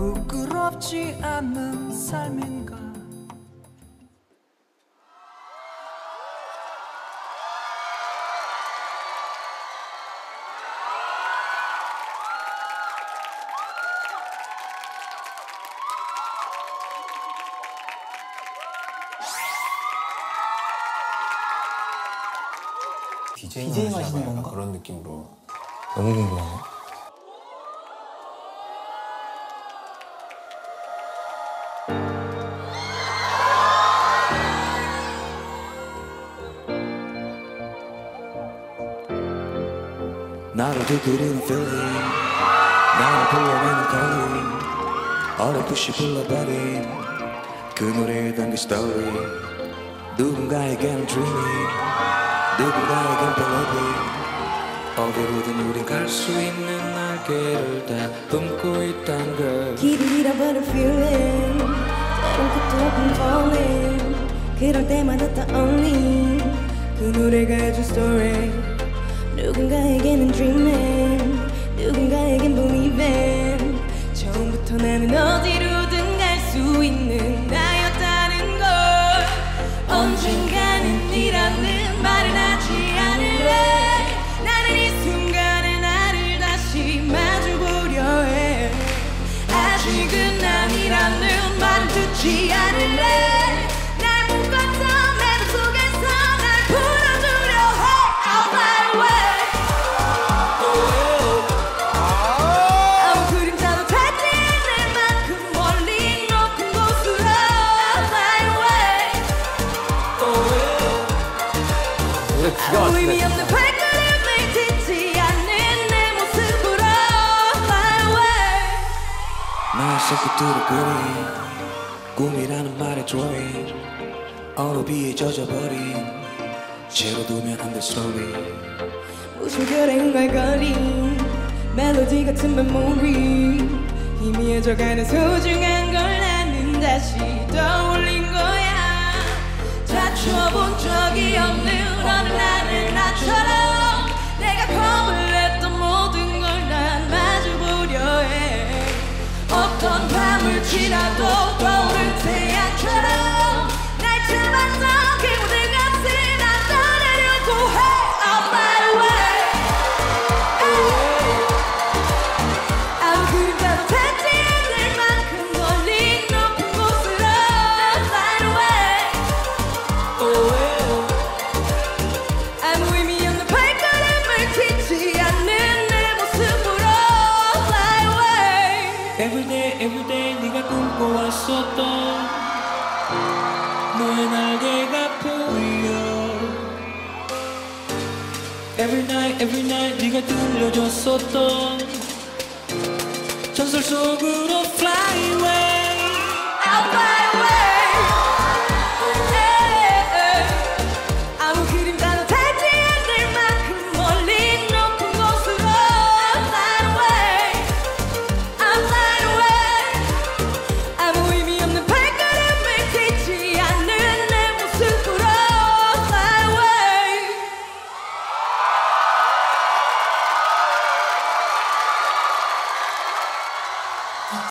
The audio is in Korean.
부끄럽지 않는 삶인가 디제잉 하시는. 건가? 그런 느낌으로. 너무 궁금하네. 나를 두드리는 feeling 나를 불러내는 calling 어렴풋이 불러버린 그 노래에 담긴 story. 누군가에겐 dreaming 누군가에겐 believing. 어디로든 우린 갈 수 있는 날개를 다 품고 있단 걸 길을 잃어버린 feeling 때론 끝도 없는 falling. 그럴 때마다 떠올린 그 노래가 해준 story. 누군가에 게는 dreaming. 누군가에겐 believing 처음부터 나는 어디로든 갈 수 있는 나였다는 걸. 언젠가는 이라는 말을 하지 않을래. 나는 이 순간에 나를 다시 마주보려 해. 아직은 아니라는 말을 듣지 않을래 의미 없는 발걸음을 딛지 않는 내 모습으로 fly away 나의 새끼들을 그린 꿈이라는 말에 drawing 어느 비에 젖어버린 채로 두면 안될 story 무심결에 흥얼거린 멜로디 같은 메모리. 희미해져가는 소중한 걸 나는 다시 떠올린 거야. 다쳐본 적이 지나도 떠오른 태양처럼 네가 꿈꿔왔었던 너의 날개가 보여 Every night every night 네가 들려줬었던 전설 속으로 fly away